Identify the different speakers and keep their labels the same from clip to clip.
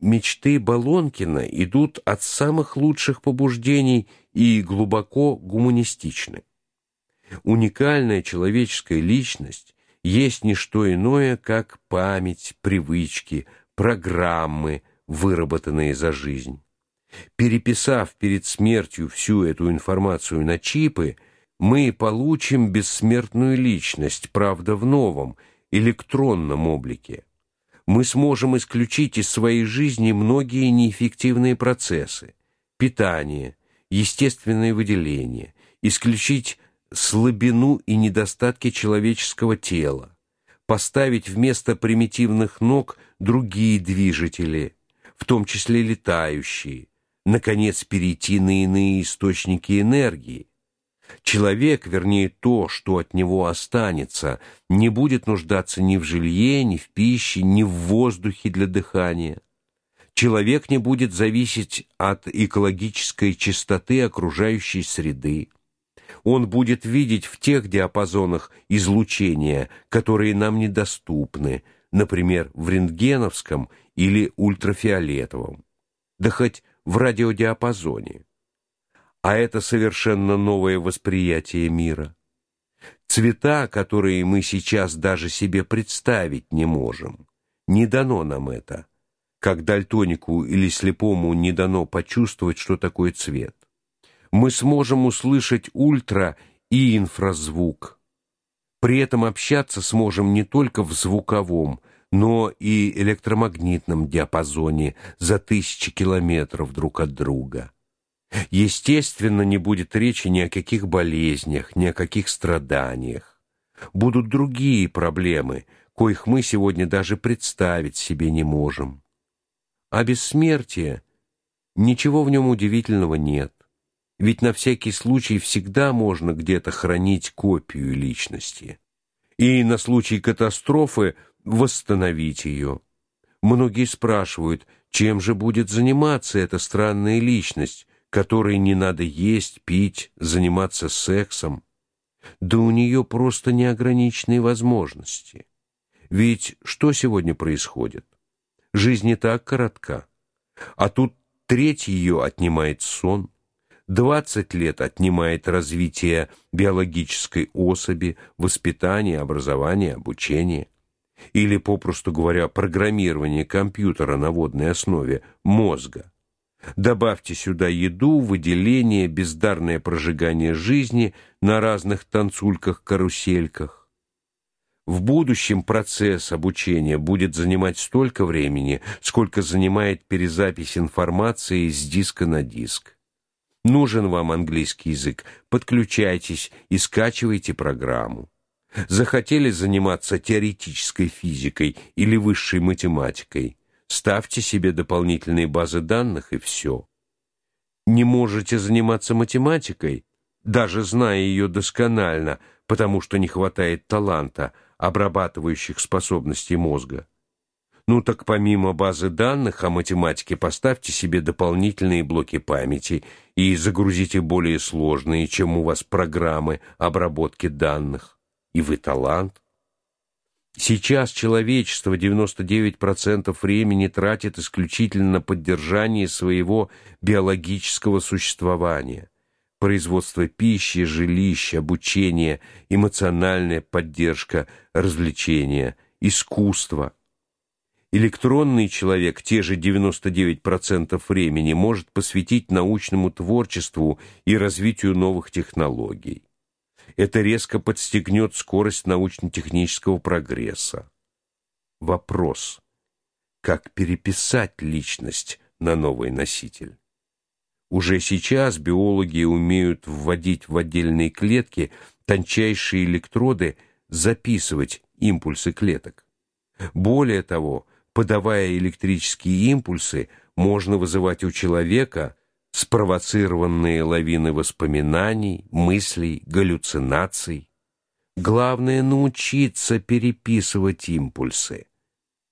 Speaker 1: Мечты Балонкина идут от самых лучших побуждений и глубоко гуманистичны. Уникальная человеческая личность есть не что иное, как память, привычки, программы, выработанные за жизнь. Переписав перед смертью всю эту информацию на чипы, мы получим бессмертную личность, правда, в новом, электронном облике. Мы сможем исключить из своей жизни многие неэффективные процессы: питание, естественное выделение, исключить слабину и недостатки человеческого тела, поставить вместо примитивных ног другие движители, в том числе летающие, наконец перейти на иные источники энергии. Человек, вернее то, что от него останется, не будет нуждаться ни в жилье, ни в пище, ни в воздухе для дыхания. Человек не будет зависеть от экологической чистоты окружающей среды. Он будет видеть в тех диапазонах излучения, которые нам недоступны, например, в рентгеновском или ультрафиолетовом. Да хоть в радиодиапазоне. А это совершенно новое восприятие мира. Цвета, которые мы сейчас даже себе представить не можем. Не дано нам это. Как дальтонику или слепому не дано почувствовать, что такое цвет. Мы сможем услышать ультра и инфразвук. При этом общаться сможем не только в звуковом, но и электромагнитном диапазоне за тысячи километров друг от друга. Естественно, не будет речи ни о каких болезнях, ни о каких страданиях. Будут другие проблемы, коих мы сегодня даже представить себе не можем. А бессмертие ничего в нем удивительного нет. Ведь на всякий случай всегда можно где-то хранить копию личности. И на случай катастрофы восстановить ее. Многие спрашивают, чем же будет заниматься эта странная личность, которой не надо есть, пить, заниматься сексом. Да у нее просто неограниченные возможности. Ведь что сегодня происходит? Жизнь не так коротка. А тут треть ее отнимает сон, двадцать лет отнимает развитие биологической особи, воспитание, образование, обучение или, попросту говоря, программирование компьютера на водной основе мозга. Добавьте сюда еду, выделение, бездарное прожигание жизни на разных танцульках-карусельках. В будущем процесс обучения будет занимать столько времени, сколько занимает перезапись информации с диска на диск. Нужен вам английский язык, подключайтесь и скачивайте программу. Захотели заниматься теоретической физикой или высшей математикой, ставьте себе дополнительные базы данных и все. Не можете заниматься математикой, даже зная ее досконально, потому что не хватает таланта, обрабатывающих способностей мозга. Ну так помимо базы данных о математике поставьте себе дополнительные блоки памяти и загрузите более сложные, чем у вас программы обработки данных и вы талант. Сейчас человечество 99% времени тратит исключительно на поддержание своего биологического существования. Производство пищи, жилища, обучение, эмоциональная поддержка, развлечения, искусство. Электронный человек те же 99% времени может посвятить научному творчеству и развитию новых технологий это резко подстегнет скорость научно-технического прогресса. Вопрос: как переписать личность на новый носитель? Уже сейчас биологи умеют вводить в отдельные клетки тончайшие электроды, записывать импульсы клеток. Более того, подавая электрические импульсы, можно вызывать у человека спровоцированные лавины воспоминаний, мыслей, галлюцинаций. Главное научиться переписывать импульсы,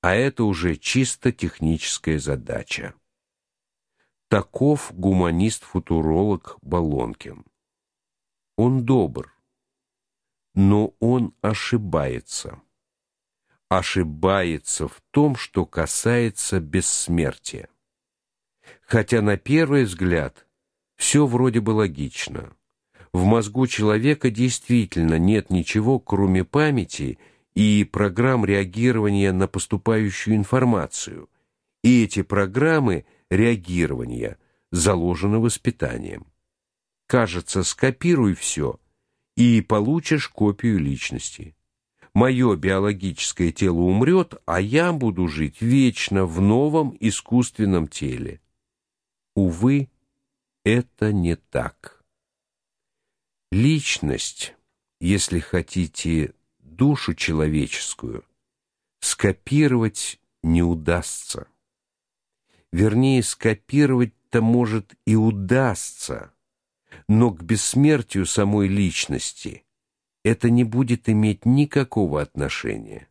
Speaker 1: а это уже чисто техническая задача. Таков гуманист-футуролог Балонкин. Он добр, но он ошибается. ошибается в том, что касается бессмертия. Хотя на первый взгляд все вроде бы логично. В мозгу человека действительно нет ничего, кроме памяти и программ реагирования на поступающую информацию. И эти программы реагирования заложены воспитанием. Кажется, скопируй все, и получишь копию личности. Мое биологическое тело умрет, а я буду жить вечно в новом искусственном теле. Увы, это не так. Личность, если хотите, душу человеческую, скопировать не удастся. Вернее, скопировать-то может и удастся, но к бессмертию самой личности это не будет иметь никакого отношения.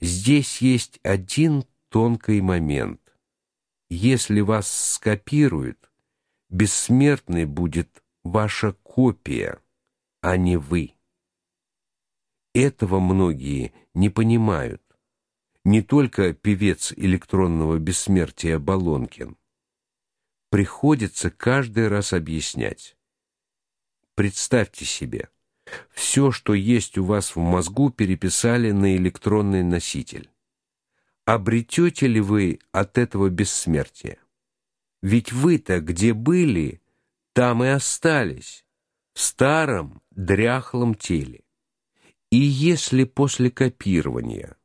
Speaker 1: Здесь есть один тонкий момент. Если вас скопируют, бессмертной будет ваша копия, а не вы. Этого многие не понимают. Не только певец электронного бессмертия Балонкин. Приходится каждый раз объяснять. Представьте себе, все, что есть у вас в мозгу, переписали на электронный носитель. Обретете ли вы от этого бессмертие? Ведь вы-то где были, там и остались, в старом дряхлом теле. И если после копирования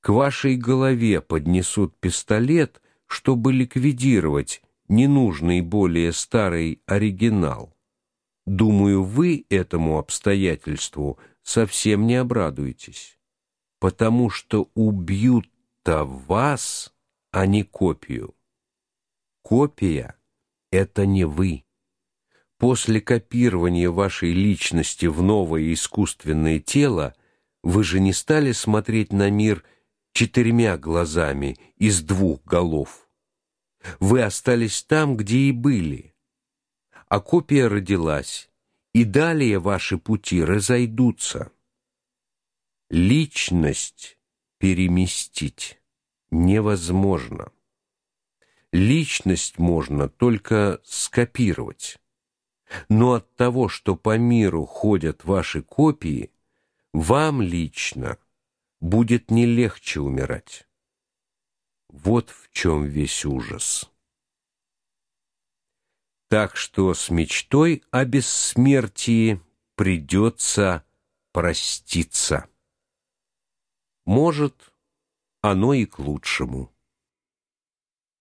Speaker 1: к вашей голове поднесут пистолет, чтобы ликвидировать ненужный более старый оригинал, думаю, вы этому обстоятельству совсем не обрадуетесь, потому что убьют-то вас, а не копию. Копия — это не вы. После копирования вашей личности в новое искусственное тело вы же не стали смотреть на мир четырьмя глазами из двух голов. Вы остались там, где и были. А копия родилась, и далее ваши пути разойдутся. Личность переместить невозможно. Личность можно только скопировать. Но от того, что по миру ходят ваши копии, вам лично будет не легче умирать. Вот в чем весь ужас. Так что с мечтой о бессмертии придется проститься. Может, оно и к лучшему.